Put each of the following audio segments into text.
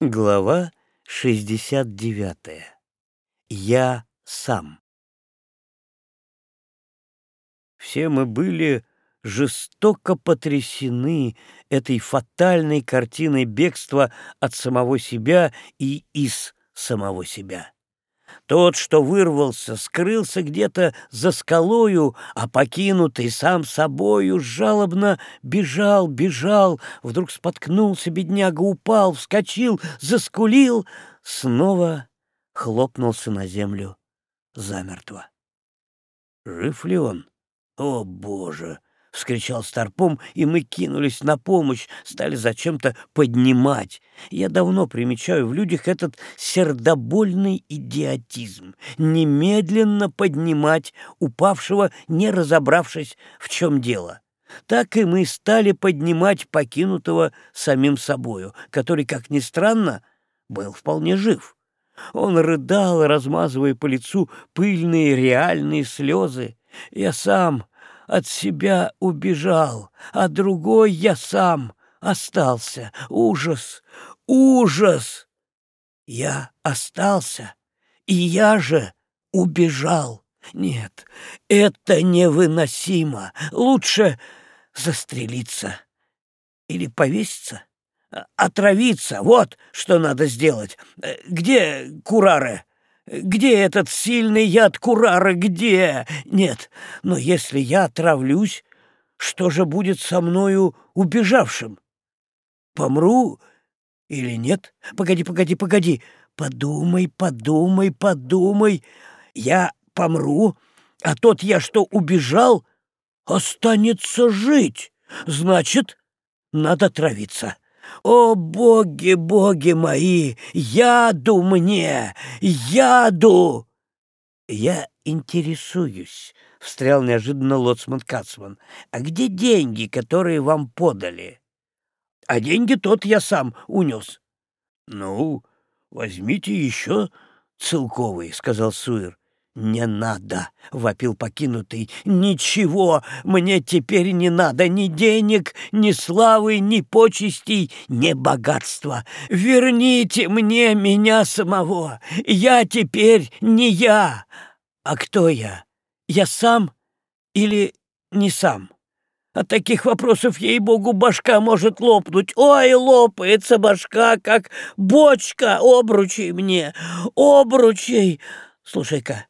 Глава 69. Я сам. Все мы были жестоко потрясены этой фатальной картиной бегства от самого себя и из самого себя. Тот, что вырвался, скрылся где-то за скалою, а покинутый сам собою жалобно бежал, бежал, вдруг споткнулся, бедняга упал, вскочил, заскулил, снова хлопнулся на землю замертво. Жив ли он? О, Боже! — вскричал Старпом, и мы кинулись на помощь, стали зачем-то поднимать. Я давно примечаю в людях этот сердобольный идиотизм — немедленно поднимать упавшего, не разобравшись, в чем дело. Так и мы стали поднимать покинутого самим собою, который, как ни странно, был вполне жив. Он рыдал, размазывая по лицу пыльные реальные слезы. Я сам от себя убежал, а другой я сам остался. Ужас! Ужас! Я остался, и я же убежал. Нет, это невыносимо. Лучше застрелиться или повеситься, отравиться. Вот что надо сделать. Где Курары? Где этот сильный яд Курара, где? Нет, но если я отравлюсь, что же будет со мною убежавшим? Помру или нет? Погоди, погоди, погоди. Подумай, подумай, подумай. Я помру, а тот я, что убежал, останется жить. Значит, надо травиться. О, боги, боги мои, яду мне, яду! Я интересуюсь, — встрял неожиданно лоцман Кацман. А где деньги, которые вам подали? А деньги тот я сам унес. Ну, возьмите еще целковый, — сказал Суир. «Не надо!» — вопил покинутый. «Ничего мне теперь не надо! Ни денег, ни славы, ни почестей, ни богатства! Верните мне меня самого! Я теперь не я! А кто я? Я сам или не сам?» От таких вопросов, ей-богу, башка может лопнуть. Ой, лопается башка, как бочка обручей мне, обручей. Слушай-ка,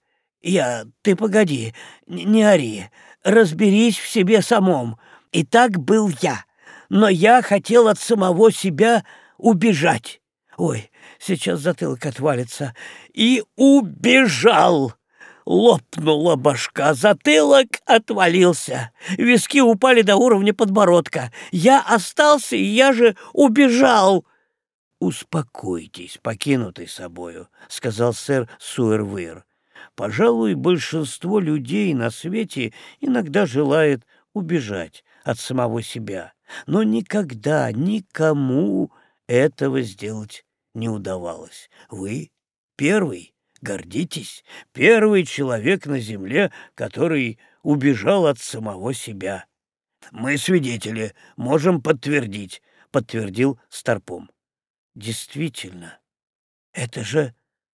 я, ты погоди, не ори, разберись в себе самом. И так был я, но я хотел от самого себя убежать. Ой, сейчас затылок отвалится. И убежал. Лопнула башка, затылок отвалился. Виски упали до уровня подбородка. Я остался, и я же убежал. «Успокойтесь, покинутый собою», — сказал сэр Суэрвир. Пожалуй, большинство людей на свете иногда желает убежать от самого себя, но никогда никому этого сделать не удавалось. Вы первый, гордитесь, первый человек на земле, который убежал от самого себя. Мы свидетели, можем подтвердить, подтвердил Старпом. Действительно, это же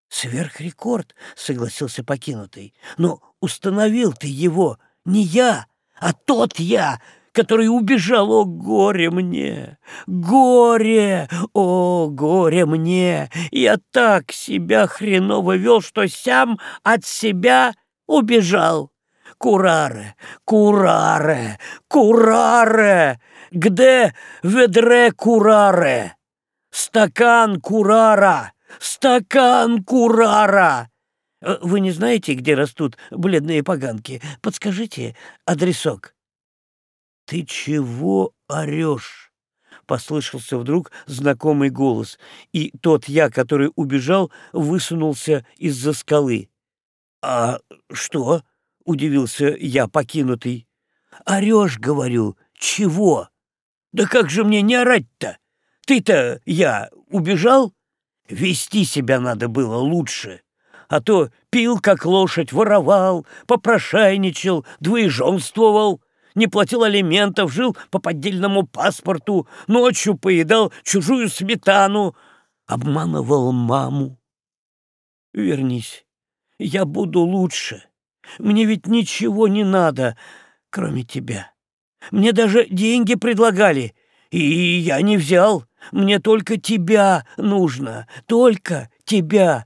«Сверхрекорд», — согласился покинутый. «Но установил ты его не я, а тот я, который убежал. О, горе мне! Горе! О, горе мне! Я так себя хреново вел, что сам от себя убежал. Кураре, кураре, кураре! Где ведре кураре? Стакан курара!» Стакан курара! Э, вы не знаете, где растут бледные поганки? Подскажите адресок. Ты чего орешь? Послышался вдруг знакомый голос, и тот я, который убежал, высунулся из-за скалы. «А что?» — удивился я, покинутый. «Орешь, — говорю, — чего? Да как же мне не орать-то? Ты-то, я, убежал?» Вести себя надо было лучше, а то пил, как лошадь, воровал, попрошайничал, двоеженствовал, не платил алиментов, жил по поддельному паспорту, ночью поедал чужую сметану, обманывал маму. Вернись, я буду лучше. Мне ведь ничего не надо, кроме тебя. Мне даже деньги предлагали, и я не взял. Мне только тебя нужно, только тебя.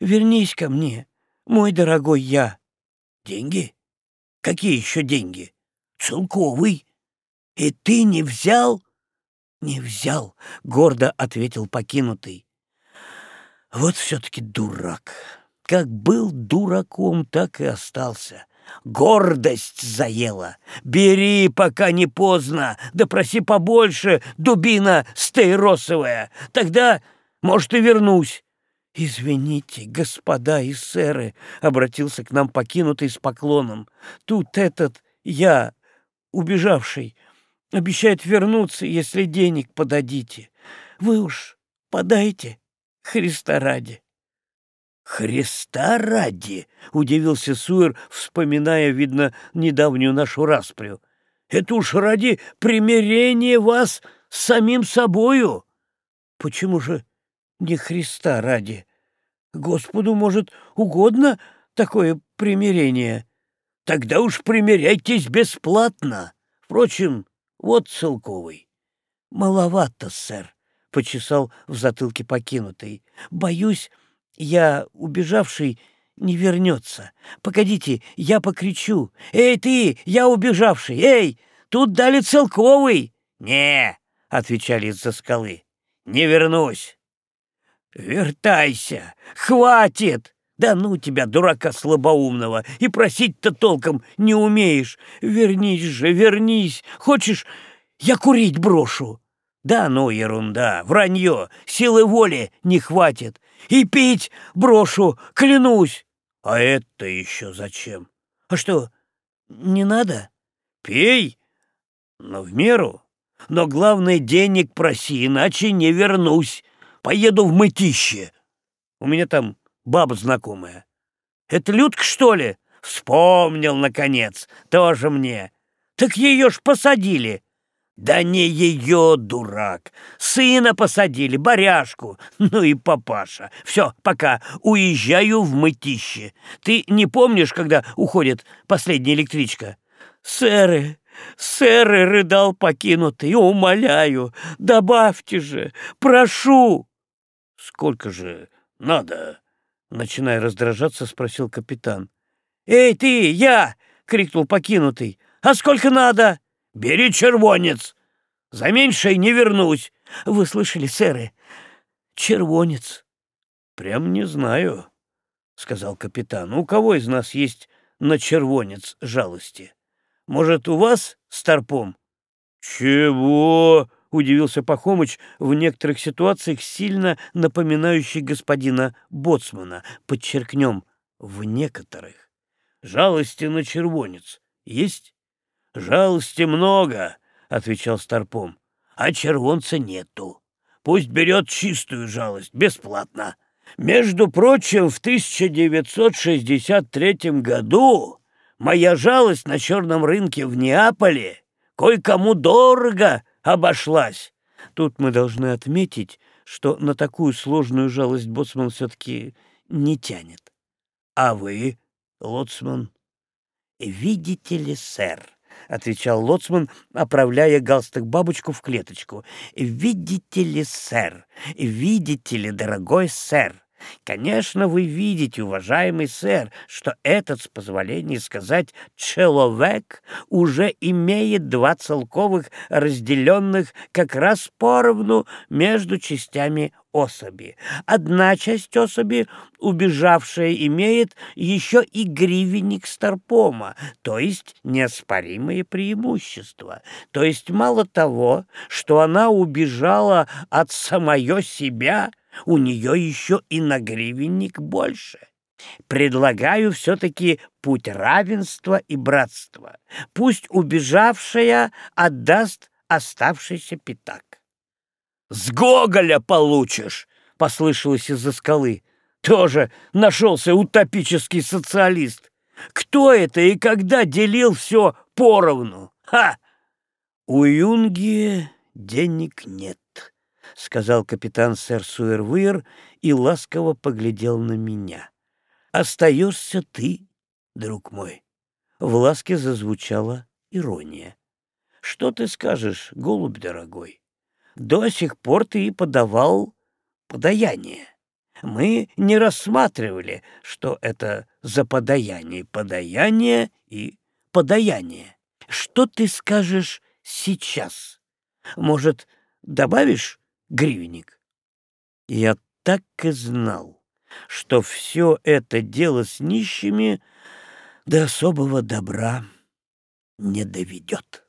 Вернись ко мне, мой дорогой я. Деньги? Какие еще деньги? Целковый. И ты не взял? Не взял, гордо ответил покинутый. Вот все-таки дурак. Как был дураком, так и остался. Гордость заела. Бери, пока не поздно, да проси побольше, дубина стейросовая. Тогда, может, и вернусь. «Извините, господа и сэры», — обратился к нам покинутый с поклоном. «Тут этот, я, убежавший, обещает вернуться, если денег подадите. Вы уж подайте, Христа ради». «Христа ради!» — удивился Суэр, вспоминая, видно, недавнюю нашу распрю. «Это уж ради примирения вас с самим собою!» «Почему же не Христа ради? Господу, может, угодно такое примирение? Тогда уж примиряйтесь бесплатно. Впрочем, вот целковый». «Маловато, сэр», — почесал в затылке покинутый. «Боюсь, я, убежавший, не вернется. Погодите, я покричу. «Эй, ты, я убежавший! Эй, тут дали целковый!» «Не!» — отвечали из-за скалы. «Не вернусь!» «Вертайся! Хватит! Да ну тебя, дурака слабоумного! И просить-то толком не умеешь! Вернись же, вернись! Хочешь, я курить брошу!» «Да ну, ерунда! Вранье! Силы воли не хватит! И пить брошу, клянусь. А это еще зачем? А что, не надо? Пей, но в меру. Но главное, денег проси, иначе не вернусь. Поеду в мытище. У меня там баба знакомая. Это Людка, что ли? Вспомнил, наконец. Тоже мне. Так ее ж посадили. Да не ее, дурак. Сына посадили, баряшку. Ну и папаша. Все, пока. Уезжаю в мытище. Ты не помнишь, когда уходит последняя электричка? Сэры, сэры, рыдал покинутый. Умоляю, добавьте же, прошу. Сколько же надо? Начиная раздражаться, спросил капитан. «Эй, ты, я!» — крикнул покинутый. «А сколько надо?» Бери червонец. За меньшей не вернусь. Вы слышали, сэры? Червонец. Прям не знаю, сказал капитан. У кого из нас есть на червонец жалости? Может, у вас, Старпом? Чего? удивился Пахомыч в некоторых ситуациях, сильно напоминающий господина Боцмана. Подчеркнем, в некоторых. Жалости на червонец есть? «Жалости много», — отвечал Старпом, — «а червонца нету. Пусть берет чистую жалость, бесплатно. Между прочим, в 1963 году моя жалость на черном рынке в Неаполе кое-кому дорого обошлась». Тут мы должны отметить, что на такую сложную жалость боцман все-таки не тянет. А вы, лоцман? Видите ли, сэр, — отвечал лоцман, оправляя галстук-бабочку в клеточку. «Видите ли, сэр, видите ли, дорогой сэр, Конечно, вы видите, уважаемый сэр, что этот, с позволения сказать, человек уже имеет два целковых, разделенных как раз поровну между частями особи. Одна часть особи, убежавшая, имеет еще и гривенник Старпома, то есть неоспоримые преимущества. То есть мало того, что она убежала от самое себя, у нее еще и на гривенник больше. Предлагаю все-таки путь равенства и братства. Пусть убежавшая отдаст оставшийся пятак. «С Гоголя получишь!» — послышалось из-за скалы. «Тоже нашелся утопический социалист. Кто это и когда делил все поровну? Ха!» «У Юнги денег нет», —— сказал капитан сэр Суэрвир и ласково поглядел на меня. «Остаешься ты, друг мой». В ласке зазвучала ирония. «Что ты скажешь, голубь дорогой? До сих пор ты и подавал подаяние. Мы не рассматривали, что это за подаяние, подаяние и подаяние. Что ты скажешь сейчас? Может, добавишь гривенник? Я так и знал, что все это дело с нищими до особого добра не доведет.